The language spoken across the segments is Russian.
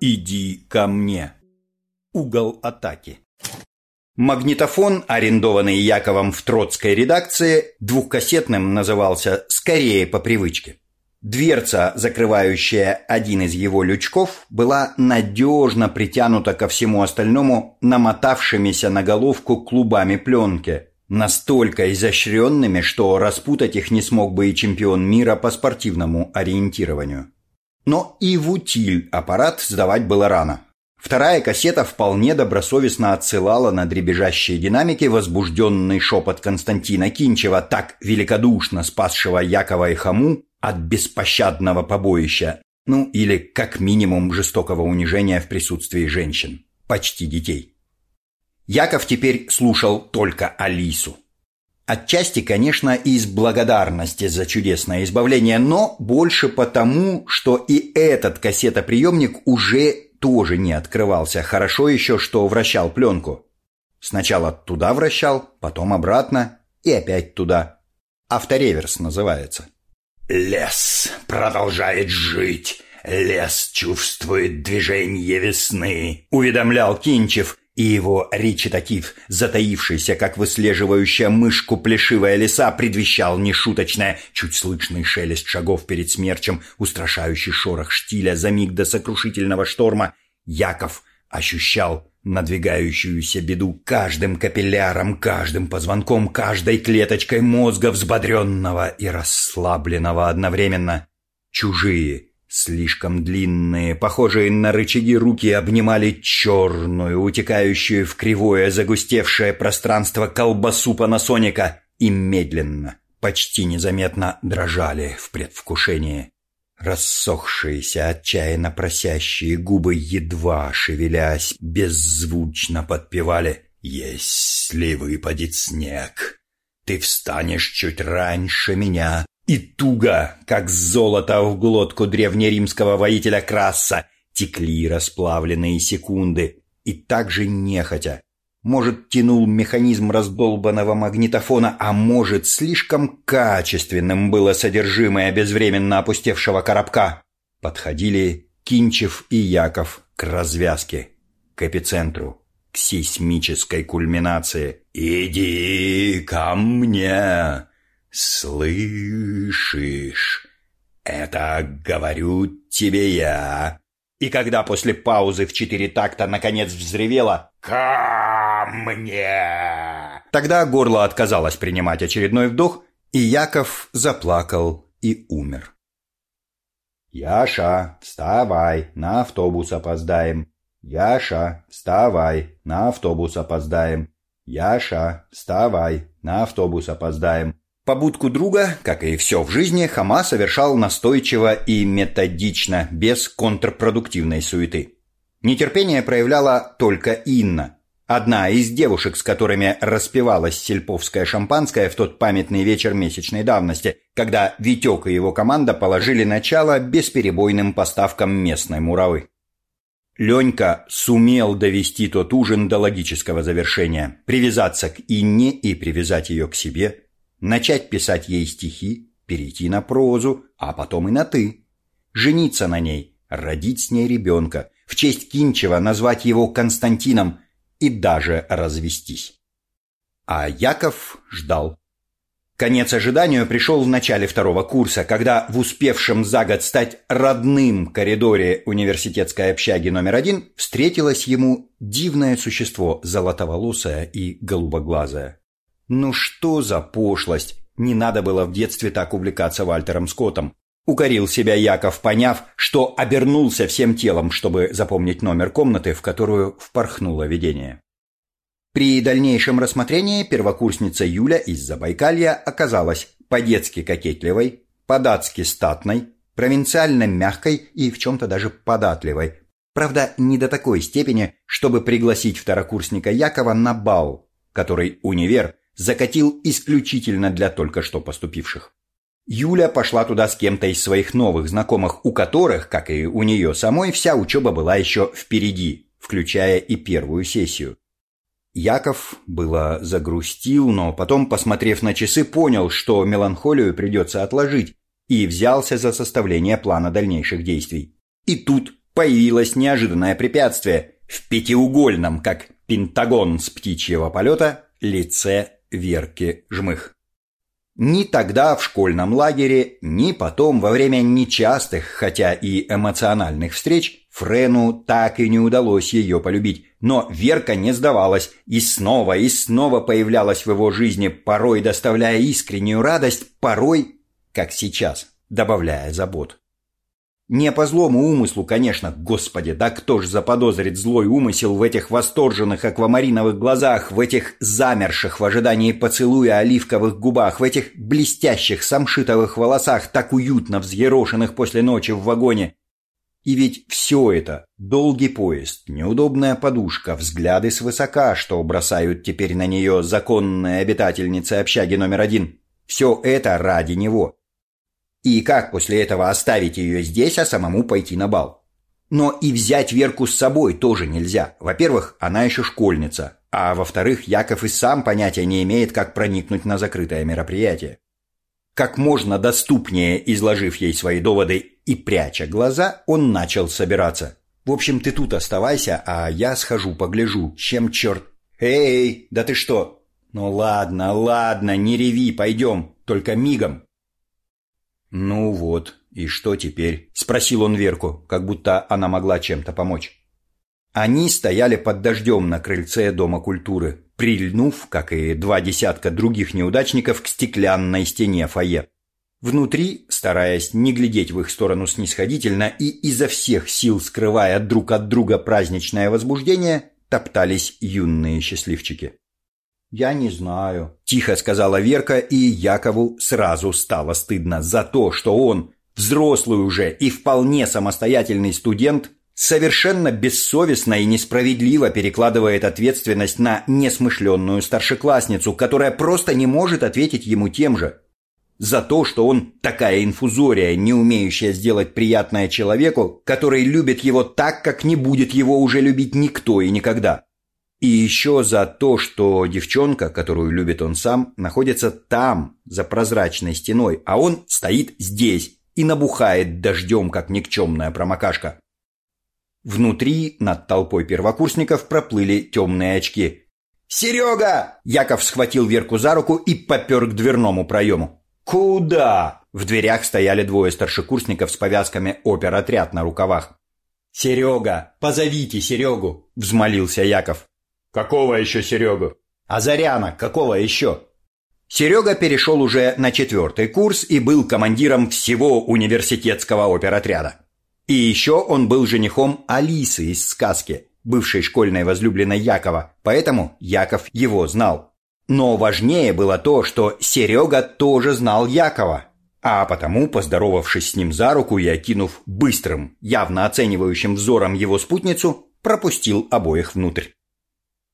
Иди ко мне. Угол атаки. Магнитофон, арендованный Яковом в Троцкой редакции, двухкассетным назывался «Скорее по привычке». Дверца, закрывающая один из его лючков, была надежно притянута ко всему остальному намотавшимися на головку клубами пленки, настолько изощренными, что распутать их не смог бы и чемпион мира по спортивному ориентированию. Но и в утиль аппарат сдавать было рано. Вторая кассета вполне добросовестно отсылала на дребезжащие динамики возбужденный шепот Константина Кинчева, так великодушно спасшего Якова и Хаму от беспощадного побоища, ну или как минимум жестокого унижения в присутствии женщин, почти детей. Яков теперь слушал только Алису. Отчасти, конечно, из благодарности за чудесное избавление, но больше потому, что и этот кассетоприемник уже тоже не открывался. Хорошо еще, что вращал пленку. Сначала туда вращал, потом обратно и опять туда. Автореверс называется. Лес продолжает жить. Лес чувствует движение весны, уведомлял Кинчев, и его речитатив, затаившийся, как выслеживающая мышку плешивая лиса, предвещал нешуточное, чуть слышный шелест шагов перед смерчем, устрашающий шорох штиля за миг до сокрушительного шторма. Яков ощущал надвигающуюся беду каждым капилляром, каждым позвонком, каждой клеточкой мозга, взбодренного и расслабленного одновременно. Чужие, Слишком длинные, похожие на рычаги руки обнимали черную, утекающую в кривое загустевшее пространство колбасу панасоника и медленно, почти незаметно дрожали в предвкушении. Рассохшиеся, отчаянно просящие губы, едва шевелясь, беззвучно подпевали «Если выпадет снег, ты встанешь чуть раньше меня, и туго, как золото в глотку древнеримского воителя Краса, текли расплавленные секунды, и также нехотя. Может, тянул механизм раздолбанного магнитофона, а может, слишком качественным было содержимое безвременно опустевшего коробка. Подходили Кинчев и Яков к развязке, к эпицентру, к сейсмической кульминации. «Иди ко мне!» «Слышишь? Это говорю тебе я». И когда после паузы в четыре такта наконец взревело «Ко мне!», тогда горло отказалось принимать очередной вдох, и Яков заплакал и умер. «Яша, вставай, на автобус опоздаем. Яша, вставай, на автобус опоздаем. Яша, вставай, на автобус опоздаем». Побудку друга, как и все в жизни, Хама совершал настойчиво и методично, без контрпродуктивной суеты. Нетерпение проявляла только Инна, одна из девушек, с которыми распевалась сельповское шампанское в тот памятный вечер месячной давности, когда Витек и его команда положили начало бесперебойным поставкам местной муравы. Ленька сумел довести тот ужин до логического завершения, привязаться к Инне и привязать ее к себе – начать писать ей стихи, перейти на прозу, а потом и на «ты», жениться на ней, родить с ней ребенка, в честь Кинчева назвать его Константином и даже развестись. А Яков ждал. Конец ожиданию пришел в начале второго курса, когда в успевшем за год стать родным коридоре университетской общаги номер один встретилось ему дивное существо, золотоволосое и голубоглазое. Ну что за пошлость? Не надо было в детстве так увлекаться Вальтером Скоттом. Укорил себя Яков, поняв, что обернулся всем телом, чтобы запомнить номер комнаты, в которую впорхнуло видение. При дальнейшем рассмотрении первокурсница Юля из Забайкалья оказалась по-детски кокетливой, по-датски статной, провинциально мягкой и в чем-то даже податливой. Правда, не до такой степени, чтобы пригласить второкурсника Якова на бал, который универ закатил исключительно для только что поступивших. Юля пошла туда с кем-то из своих новых знакомых, у которых, как и у нее самой, вся учеба была еще впереди, включая и первую сессию. Яков было загрустил, но потом, посмотрев на часы, понял, что меланхолию придется отложить, и взялся за составление плана дальнейших действий. И тут появилось неожиданное препятствие в пятиугольном, как пентагон с птичьего полета, лице Верки Жмых. Ни тогда в школьном лагере, ни потом во время нечастых, хотя и эмоциональных встреч, Френу так и не удалось ее полюбить. Но Верка не сдавалась и снова и снова появлялась в его жизни, порой доставляя искреннюю радость, порой, как сейчас, добавляя забот. Не по злому умыслу, конечно, господи, да кто ж заподозрит злой умысел в этих восторженных аквамариновых глазах, в этих замерших в ожидании поцелуя оливковых губах, в этих блестящих самшитовых волосах, так уютно взъерошенных после ночи в вагоне. И ведь все это – долгий поезд, неудобная подушка, взгляды свысока, что бросают теперь на нее законные обитательницы общаги номер один – все это ради него – и как после этого оставить ее здесь, а самому пойти на бал? Но и взять Верку с собой тоже нельзя. Во-первых, она еще школьница. А во-вторых, Яков и сам понятия не имеет, как проникнуть на закрытое мероприятие. Как можно доступнее изложив ей свои доводы и пряча глаза, он начал собираться. «В общем, ты тут оставайся, а я схожу погляжу, чем черт...» «Эй, да ты что?» «Ну ладно, ладно, не реви, пойдем, только мигом». «Ну вот, и что теперь?» – спросил он Верку, как будто она могла чем-то помочь. Они стояли под дождем на крыльце Дома культуры, прильнув, как и два десятка других неудачников, к стеклянной стене фойе. Внутри, стараясь не глядеть в их сторону снисходительно и изо всех сил скрывая друг от друга праздничное возбуждение, топтались юные счастливчики. «Я не знаю», – тихо сказала Верка, и Якову сразу стало стыдно за то, что он, взрослый уже и вполне самостоятельный студент, совершенно бессовестно и несправедливо перекладывает ответственность на несмышленную старшеклассницу, которая просто не может ответить ему тем же. За то, что он такая инфузория, не умеющая сделать приятное человеку, который любит его так, как не будет его уже любить никто и никогда. И еще за то, что девчонка, которую любит он сам, находится там, за прозрачной стеной, а он стоит здесь и набухает дождем, как никчемная промокашка. Внутри над толпой первокурсников проплыли темные очки. «Серега!» Яков схватил Верку за руку и попер к дверному проему. «Куда?» В дверях стояли двое старшекурсников с повязками оперотряд на рукавах. «Серега! Позовите Серегу!» – взмолился Яков. Какого еще Серегу? Азаряна, какого еще? Серега перешел уже на четвертый курс и был командиром всего университетского оперотряда. И еще он был женихом Алисы из сказки, бывшей школьной возлюбленной Якова, поэтому Яков его знал. Но важнее было то, что Серега тоже знал Якова, а потому, поздоровавшись с ним за руку и окинув быстрым, явно оценивающим взором его спутницу, пропустил обоих внутрь.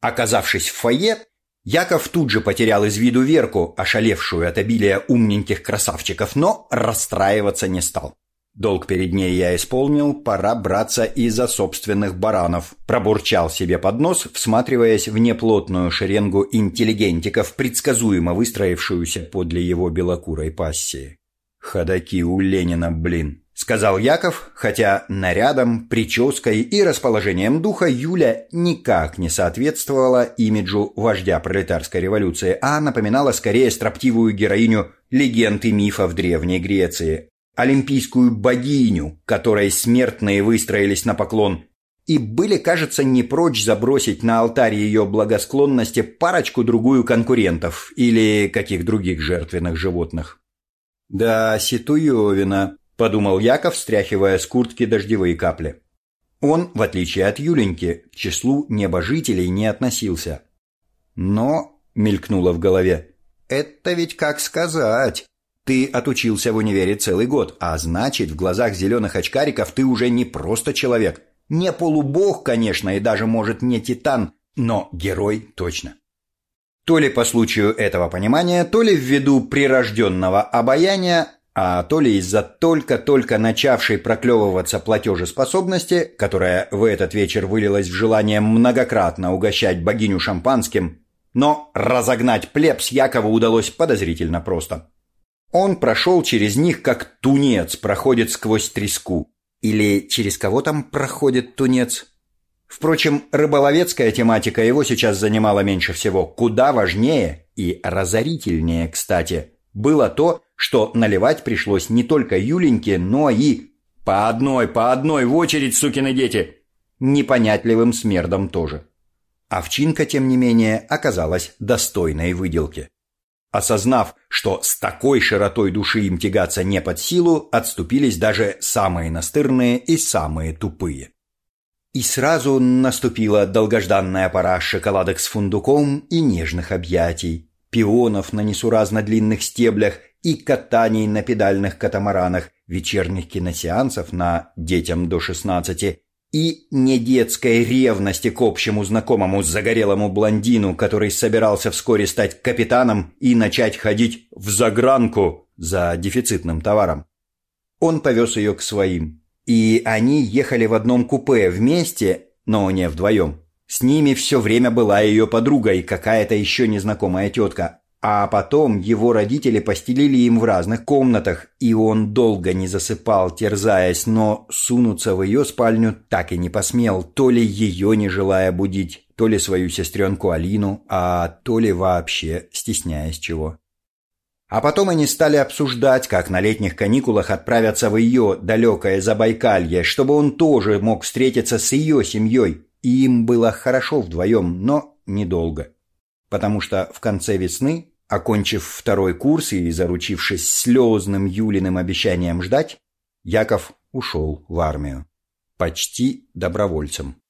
Оказавшись в фойе, Яков тут же потерял из виду Верку, ошалевшую от обилия умненьких красавчиков, но расстраиваться не стал. Долг перед ней я исполнил, пора браться и за собственных баранов. Пробурчал себе под нос, всматриваясь в неплотную шеренгу интеллигентиков, предсказуемо выстроившуюся подле его белокурой пассии. Ходаки у Ленина, блин сказал Яков, хотя нарядом, прической и расположением духа Юля никак не соответствовала имиджу вождя пролетарской революции, а напоминала скорее строптивую героиню легенд и мифов Древней Греции, олимпийскую богиню, которой смертные выстроились на поклон, и были, кажется, не прочь забросить на алтарь ее благосклонности парочку-другую конкурентов или каких других жертвенных животных. Да, Ситуевина, подумал Яков, стряхивая с куртки дождевые капли. Он, в отличие от Юленьки, к числу небожителей не относился. Но, мелькнуло в голове, это ведь как сказать. Ты отучился в универе целый год, а значит, в глазах зеленых очкариков ты уже не просто человек. Не полубог, конечно, и даже, может, не титан, но герой точно. То ли по случаю этого понимания, то ли ввиду прирожденного обаяния, а то ли из-за только-только начавшей проклевываться платежеспособности, которая в этот вечер вылилась в желание многократно угощать богиню шампанским, но разогнать плебс Якову удалось подозрительно просто. Он прошел через них, как тунец проходит сквозь треску. Или через кого там проходит тунец? Впрочем, рыболовецкая тематика его сейчас занимала меньше всего. Куда важнее и разорительнее, кстати, было то, что наливать пришлось не только Юленьке, но и по одной, по одной в очередь, сукины дети, непонятливым смердом тоже. Овчинка, тем не менее, оказалась достойной выделки. Осознав, что с такой широтой души им тягаться не под силу, отступились даже самые настырные и самые тупые. И сразу наступила долгожданная пора шоколадок с фундуком и нежных объятий, пионов на несуразно длинных стеблях и катаний на педальных катамаранах, вечерних киносеансов на «Детям до 16» и недетской ревности к общему знакомому загорелому блондину, который собирался вскоре стать капитаном и начать ходить в загранку за дефицитным товаром. Он повез ее к своим, и они ехали в одном купе вместе, но не вдвоем. С ними все время была ее подруга и какая-то еще незнакомая тетка, а потом его родители постелили им в разных комнатах, и он долго не засыпал, терзаясь, но сунуться в ее спальню так и не посмел, то ли ее не желая будить, то ли свою сестренку Алину, а то ли вообще стесняясь чего. А потом они стали обсуждать, как на летних каникулах отправятся в ее далекое Забайкалье, чтобы он тоже мог встретиться с ее семьей. И им было хорошо вдвоем, но недолго. Потому что в конце весны Окончив второй курс и заручившись слезным Юлиным обещанием ждать, Яков ушел в армию. Почти добровольцем.